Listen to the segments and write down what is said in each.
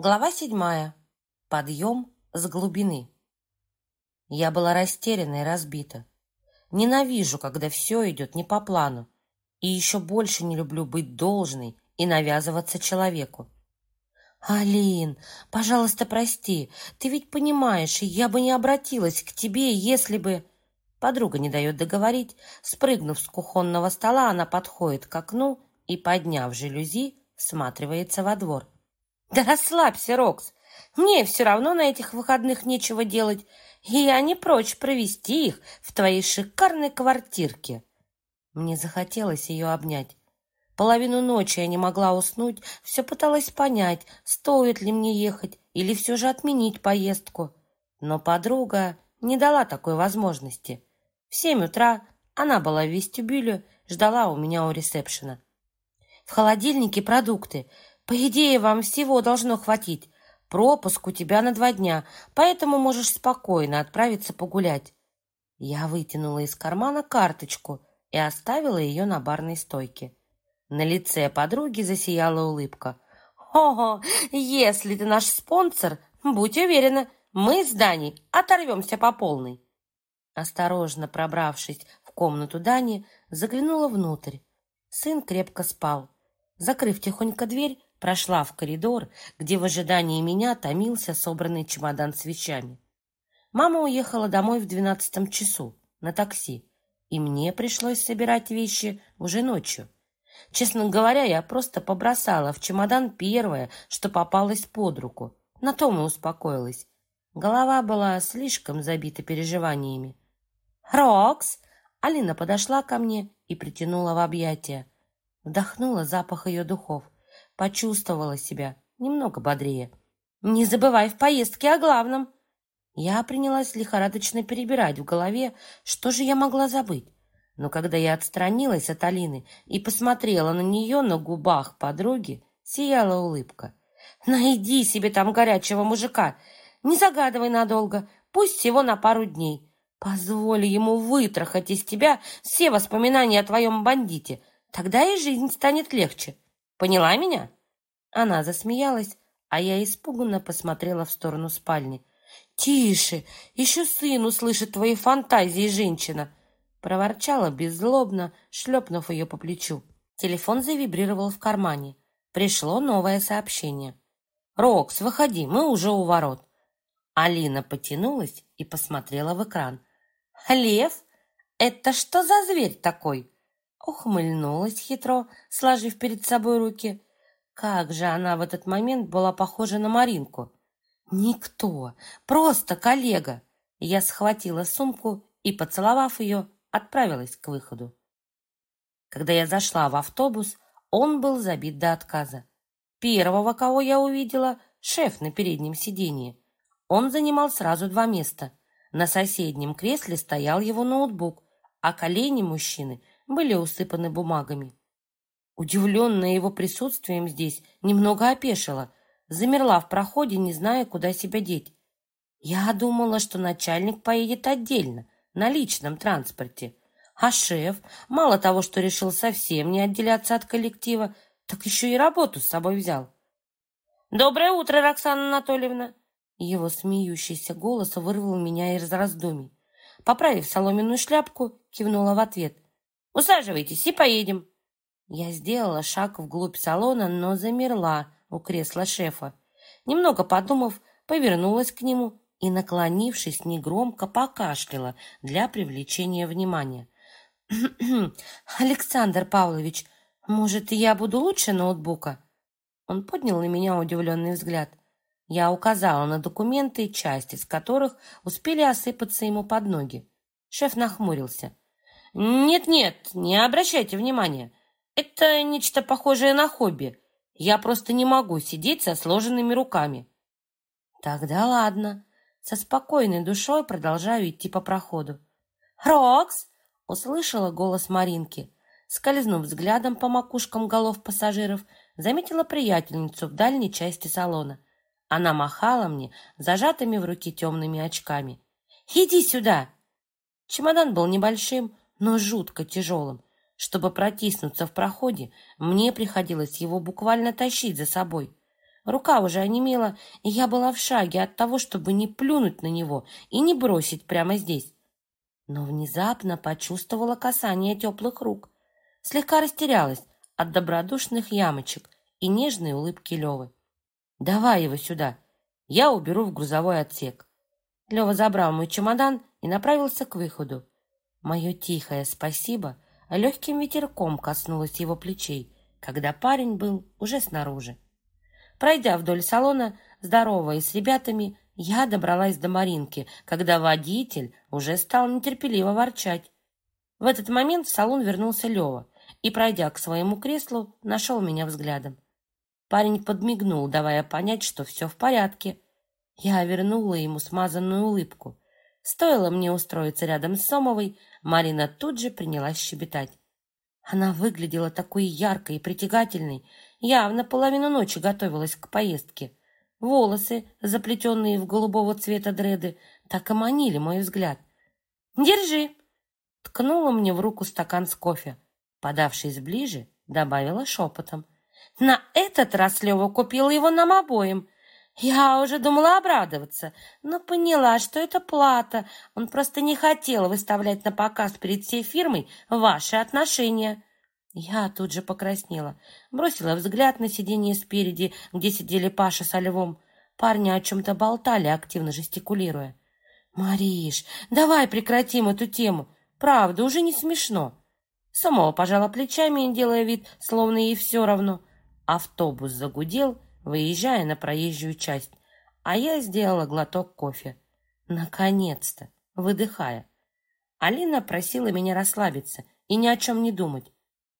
Глава седьмая. Подъем с глубины. Я была растеряна и разбита. Ненавижу, когда все идет не по плану. И еще больше не люблю быть должной и навязываться человеку. «Алин, пожалуйста, прости. Ты ведь понимаешь, я бы не обратилась к тебе, если бы...» Подруга не дает договорить. Спрыгнув с кухонного стола, она подходит к окну и, подняв жалюзи, всматривается во двор. Да расслабься, Рокс. Мне все равно на этих выходных нечего делать, и я не прочь провести их в твоей шикарной квартирке. Мне захотелось ее обнять. Половину ночи я не могла уснуть, все пыталась понять, стоит ли мне ехать или все же отменить поездку. Но подруга не дала такой возможности. В семь утра она была в вестибюле, ждала у меня у ресепшена. В холодильнике продукты. По идее, вам всего должно хватить. Пропуск у тебя на два дня, поэтому можешь спокойно отправиться погулять. Я вытянула из кармана карточку и оставила ее на барной стойке. На лице подруги засияла улыбка. «Ого, если ты наш спонсор, будь уверена, мы с Даней оторвемся по полной». Осторожно пробравшись в комнату Дани, заглянула внутрь. Сын крепко спал. Закрыв тихонько дверь, прошла в коридор, где в ожидании меня томился собранный чемодан с вещами. Мама уехала домой в двенадцатом часу на такси, и мне пришлось собирать вещи уже ночью. Честно говоря, я просто побросала в чемодан первое, что попалось под руку. На том и успокоилась. Голова была слишком забита переживаниями. «Рокс!» Алина подошла ко мне и притянула в объятия. Вдохнула запах ее духов – почувствовала себя немного бодрее. «Не забывай в поездке о главном!» Я принялась лихорадочно перебирать в голове, что же я могла забыть. Но когда я отстранилась от Алины и посмотрела на нее, на губах подруги сияла улыбка. «Найди себе там горячего мужика, не загадывай надолго, пусть всего на пару дней. Позволь ему вытрахать из тебя все воспоминания о твоем бандите, тогда и жизнь станет легче. Поняла меня?» Она засмеялась, а я испуганно посмотрела в сторону спальни. «Тише! Еще сын услышит твои фантазии, женщина!» Проворчала беззлобно, шлепнув ее по плечу. Телефон завибрировал в кармане. Пришло новое сообщение. «Рокс, выходи, мы уже у ворот». Алина потянулась и посмотрела в экран. «Лев? Это что за зверь такой?» Ухмыльнулась хитро, сложив перед собой руки. Как же она в этот момент была похожа на Маринку. Никто, просто коллега. Я схватила сумку и, поцеловав ее, отправилась к выходу. Когда я зашла в автобус, он был забит до отказа. Первого, кого я увидела, шеф на переднем сиденье. Он занимал сразу два места. На соседнем кресле стоял его ноутбук, а колени мужчины были усыпаны бумагами. Удивленная его присутствием здесь, немного опешила, замерла в проходе, не зная, куда себя деть. Я думала, что начальник поедет отдельно, на личном транспорте. А шеф, мало того, что решил совсем не отделяться от коллектива, так еще и работу с собой взял. «Доброе утро, Роксана Анатольевна!» Его смеющийся голос вырвал меня из раздумий. Поправив соломенную шляпку, кивнула в ответ. Усаживайтесь и поедем». Я сделала шаг вглубь салона, но замерла у кресла шефа. Немного подумав, повернулась к нему и, наклонившись, негромко покашляла для привлечения внимания. «Александр Павлович, может, я буду лучше ноутбука?» Он поднял на меня удивленный взгляд. Я указала на документы, часть из которых успели осыпаться ему под ноги. Шеф нахмурился. «Нет-нет, не обращайте внимания. Это нечто похожее на хобби. Я просто не могу сидеть со сложенными руками». «Тогда ладно». Со спокойной душой продолжаю идти по проходу. «Рокс!» — услышала голос Маринки. Скользнув взглядом по макушкам голов пассажиров, заметила приятельницу в дальней части салона. Она махала мне зажатыми в руки темными очками. «Иди сюда!» Чемодан был небольшим, но жутко тяжелым. Чтобы протиснуться в проходе, мне приходилось его буквально тащить за собой. Рука уже онемела, и я была в шаге от того, чтобы не плюнуть на него и не бросить прямо здесь. Но внезапно почувствовала касание теплых рук. Слегка растерялась от добродушных ямочек и нежной улыбки Левы. «Давай его сюда, я уберу в грузовой отсек». Лева забрал мой чемодан и направился к выходу. Мое тихое спасибо легким ветерком коснулось его плечей, когда парень был уже снаружи. Пройдя вдоль салона, здороваясь с ребятами, я добралась до Маринки, когда водитель уже стал нетерпеливо ворчать. В этот момент в салон вернулся Лева и, пройдя к своему креслу, нашел меня взглядом. Парень подмигнул, давая понять, что все в порядке. Я вернула ему смазанную улыбку. Стоило мне устроиться рядом с Сомовой, Марина тут же принялась щебетать. Она выглядела такой яркой и притягательной, явно половину ночи готовилась к поездке. Волосы, заплетенные в голубого цвета дреды, так и манили мой взгляд. «Держи!» Ткнула мне в руку стакан с кофе. Подавшись ближе, добавила шепотом. «На этот раз Лева купил его нам обоим. Я уже думала обрадоваться, но поняла, что это плата. Он просто не хотел выставлять на показ перед всей фирмой ваши отношения. Я тут же покраснела, бросила взгляд на сиденье спереди, где сидели Паша со Львом. Парни о чем-то болтали, активно жестикулируя. «Мариш, давай прекратим эту тему. Правда, уже не смешно». Самого пожала плечами, делая вид, словно ей все равно. Автобус загудел, выезжая на проезжую часть, а я сделала глоток кофе. Наконец-то, выдыхая. Алина просила меня расслабиться и ни о чем не думать.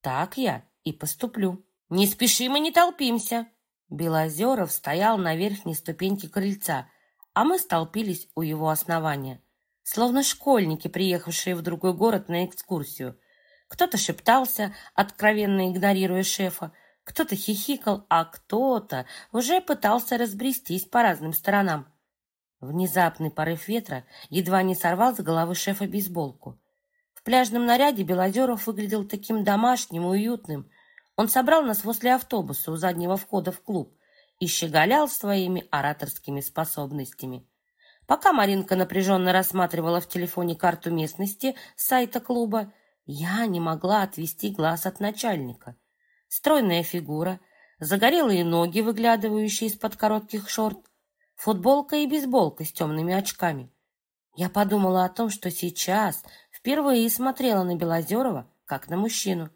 Так я и поступлю. Не спешим и не толпимся. Белозеров стоял на верхней ступеньке крыльца, а мы столпились у его основания, словно школьники, приехавшие в другой город на экскурсию. Кто-то шептался, откровенно игнорируя шефа, кто-то хихикал, а кто-то уже пытался разбрестись по разным сторонам. Внезапный порыв ветра едва не сорвал с головы шефа бейсболку. В пляжном наряде Белозеров выглядел таким домашним и уютным. Он собрал нас возле автобуса у заднего входа в клуб и щеголял своими ораторскими способностями. Пока Маринка напряженно рассматривала в телефоне карту местности с сайта клуба, я не могла отвести глаз от начальника — стройная фигура, загорелые ноги, выглядывающие из-под коротких шорт, футболка и бейсболка с темными очками. Я подумала о том, что сейчас впервые смотрела на Белозерова, как на мужчину,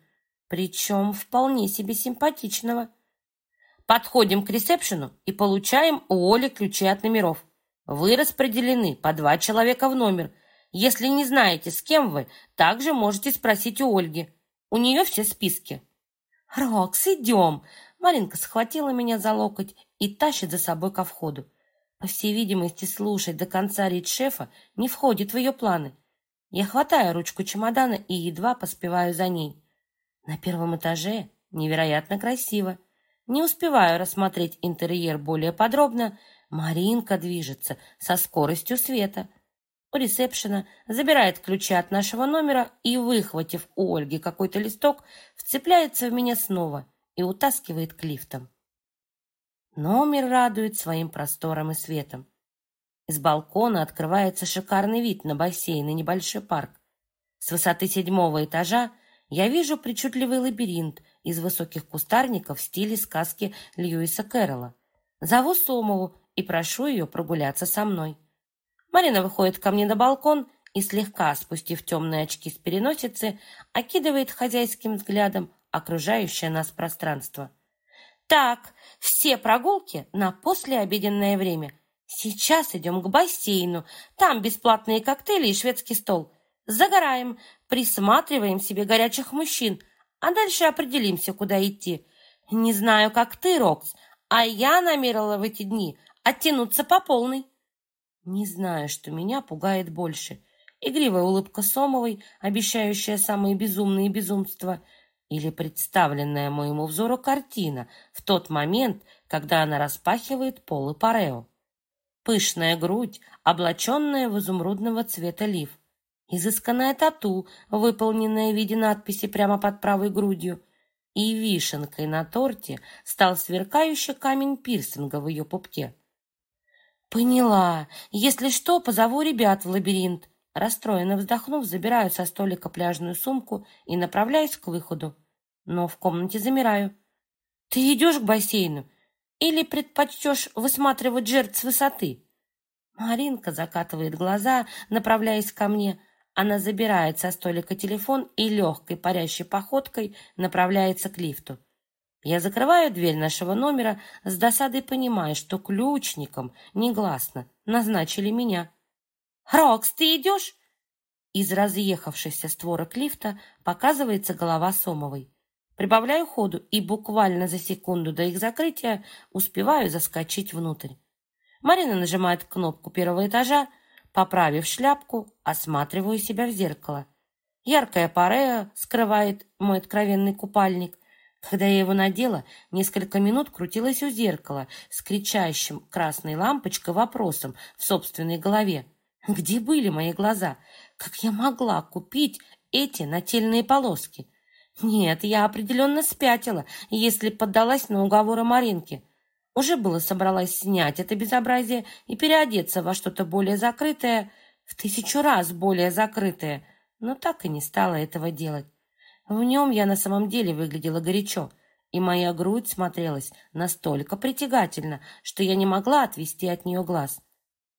причем вполне себе симпатичного. Подходим к ресепшену и получаем у Оли ключи от номеров. Вы распределены по два человека в номер. Если не знаете, с кем вы, также можете спросить у Ольги. У нее все списки. «Рокс, идем!» Маринка схватила меня за локоть и тащит за собой ко входу. По всей видимости, слушать до конца речь шефа не входит в ее планы. Я хватаю ручку чемодана и едва поспеваю за ней. На первом этаже невероятно красиво. Не успеваю рассмотреть интерьер более подробно. Маринка движется со скоростью света — у ресепшена, забирает ключи от нашего номера и, выхватив у Ольги какой-то листок, вцепляется в меня снова и утаскивает к лифтам. Номер радует своим простором и светом. Из балкона открывается шикарный вид на бассейн и небольшой парк. С высоты седьмого этажа я вижу причудливый лабиринт из высоких кустарников в стиле сказки Льюиса Кэрролла. Зову Сомову и прошу ее прогуляться со мной. Марина выходит ко мне на балкон и, слегка спустив темные очки с переносицы, окидывает хозяйским взглядом окружающее нас пространство. «Так, все прогулки на послеобеденное время. Сейчас идем к бассейну. Там бесплатные коктейли и шведский стол. Загораем, присматриваем себе горячих мужчин, а дальше определимся, куда идти. Не знаю, как ты, Рокс, а я намерила в эти дни оттянуться по полной». Не знаю, что меня пугает больше. Игривая улыбка Сомовой, обещающая самые безумные безумства, или представленная моему взору картина в тот момент, когда она распахивает полы парео. Пышная грудь, облаченная в изумрудного цвета лиф. Изысканная тату, выполненная в виде надписи прямо под правой грудью. и вишенкой на торте стал сверкающий камень пирсинга в ее пупке. «Поняла. Если что, позову ребят в лабиринт». Расстроенно вздохнув, забираю со столика пляжную сумку и направляюсь к выходу. Но в комнате замираю. «Ты идешь к бассейну? Или предпочтешь высматривать жертв с высоты?» Маринка закатывает глаза, направляясь ко мне. Она забирает со столика телефон и легкой парящей походкой направляется к лифту. Я закрываю дверь нашего номера, с досадой понимая, что ключником негласно назначили меня. «Рокс, ты идешь?» Из разъехавшихся створок лифта показывается голова Сомовой. Прибавляю ходу и буквально за секунду до их закрытия успеваю заскочить внутрь. Марина нажимает кнопку первого этажа, поправив шляпку, осматриваю себя в зеркало. Яркая парея скрывает мой откровенный купальник. Когда я его надела, несколько минут крутилась у зеркала с кричащим красной лампочкой вопросом в собственной голове. Где были мои глаза? Как я могла купить эти нательные полоски? Нет, я определенно спятила, если поддалась на уговоры Маринки. Уже было собралась снять это безобразие и переодеться во что-то более закрытое, в тысячу раз более закрытое, но так и не стала этого делать. В нем я на самом деле выглядела горячо, и моя грудь смотрелась настолько притягательно, что я не могла отвести от нее глаз.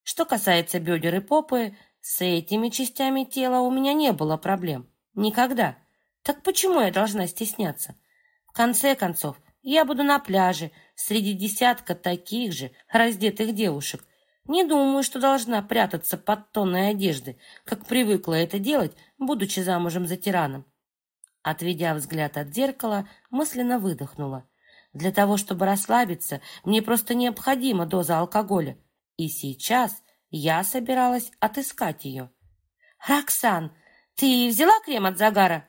Что касается бедер и попы, с этими частями тела у меня не было проблем. Никогда. Так почему я должна стесняться? В конце концов, я буду на пляже среди десятка таких же раздетых девушек. Не думаю, что должна прятаться под тонной одежды, как привыкла это делать, будучи замужем за тираном. Отведя взгляд от зеркала, мысленно выдохнула. Для того, чтобы расслабиться, мне просто необходима доза алкоголя. И сейчас я собиралась отыскать ее. «Роксан, ты взяла крем от загара?»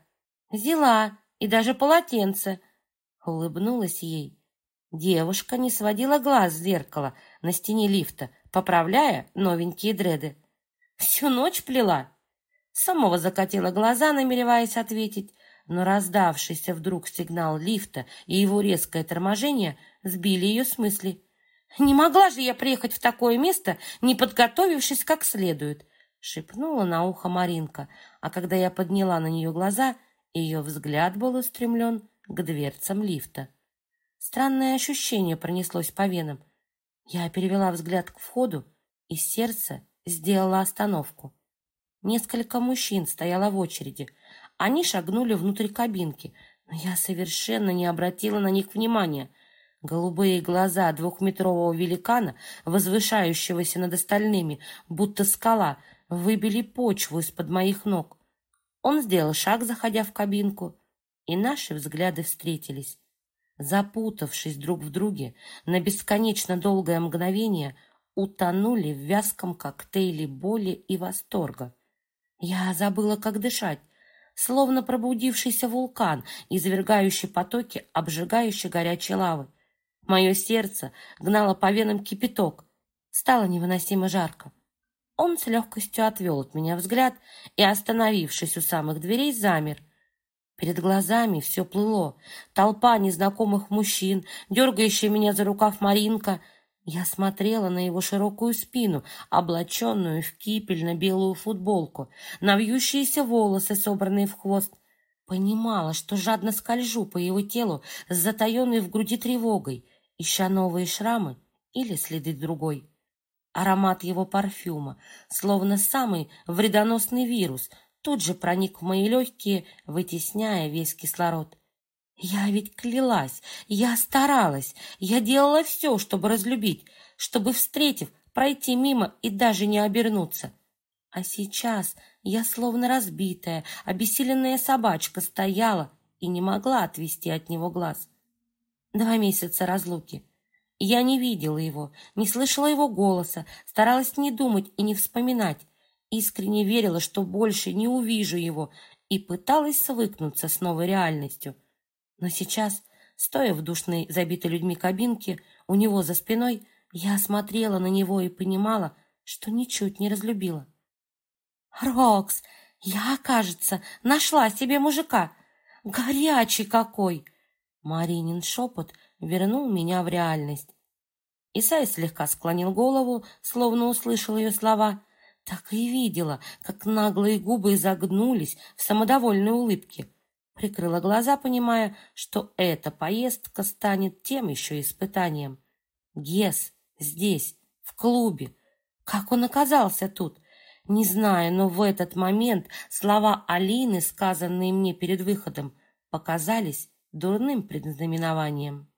«Взяла, и даже полотенце». Улыбнулась ей. Девушка не сводила глаз с зеркала на стене лифта, поправляя новенькие дреды. «Всю ночь плела?» Самого закатила глаза, намереваясь ответить, но раздавшийся вдруг сигнал лифта и его резкое торможение сбили ее с мысли. «Не могла же я приехать в такое место, не подготовившись как следует!» шепнула на ухо Маринка, а когда я подняла на нее глаза, ее взгляд был устремлен к дверцам лифта. Странное ощущение пронеслось по венам. Я перевела взгляд к входу, и сердце сделало остановку. Несколько мужчин стояло в очереди — они шагнули внутрь кабинки, но я совершенно не обратила на них внимания. Голубые глаза двухметрового великана, возвышающегося над остальными, будто скала, выбили почву из-под моих ног. Он сделал шаг, заходя в кабинку, и наши взгляды встретились. Запутавшись друг в друге, на бесконечно долгое мгновение утонули в вязком коктейле боли и восторга. Я забыла, как дышать, словно пробудившийся вулкан, извергающий потоки обжигающей горячей лавы. Мое сердце гнало по венам кипяток. Стало невыносимо жарко. Он с легкостью отвел от меня взгляд и, остановившись у самых дверей, замер. Перед глазами все плыло. Толпа незнакомых мужчин, дергающая меня за рукав Маринка — я смотрела на его широкую спину, облаченную в кипельно-белую футболку, на вьющиеся волосы, собранные в хвост. Понимала, что жадно скольжу по его телу с затаенной в груди тревогой, ища новые шрамы или следы другой. Аромат его парфюма, словно самый вредоносный вирус, тут же проник в мои легкие, вытесняя весь кислород. Я ведь клялась, я старалась, я делала все, чтобы разлюбить, чтобы, встретив, пройти мимо и даже не обернуться. А сейчас я словно разбитая, обессиленная собачка стояла и не могла отвести от него глаз. Два месяца разлуки. Я не видела его, не слышала его голоса, старалась не думать и не вспоминать. Искренне верила, что больше не увижу его, и пыталась свыкнуться с новой реальностью. Но сейчас, стоя в душной, забитой людьми кабинке, у него за спиной, я смотрела на него и понимала, что ничуть не разлюбила. «Рокс, я, кажется, нашла себе мужика. Горячий какой!» Маринин шепот вернул меня в реальность. Исай слегка склонил голову, словно услышал ее слова. Так и видела, как наглые губы изогнулись в самодовольной улыбке. Прикрыла глаза, понимая, что эта поездка станет тем еще испытанием. Гес здесь, в клубе. Как он оказался тут? Не знаю, но в этот момент слова Алины, сказанные мне перед выходом, показались дурным предзнаменованием.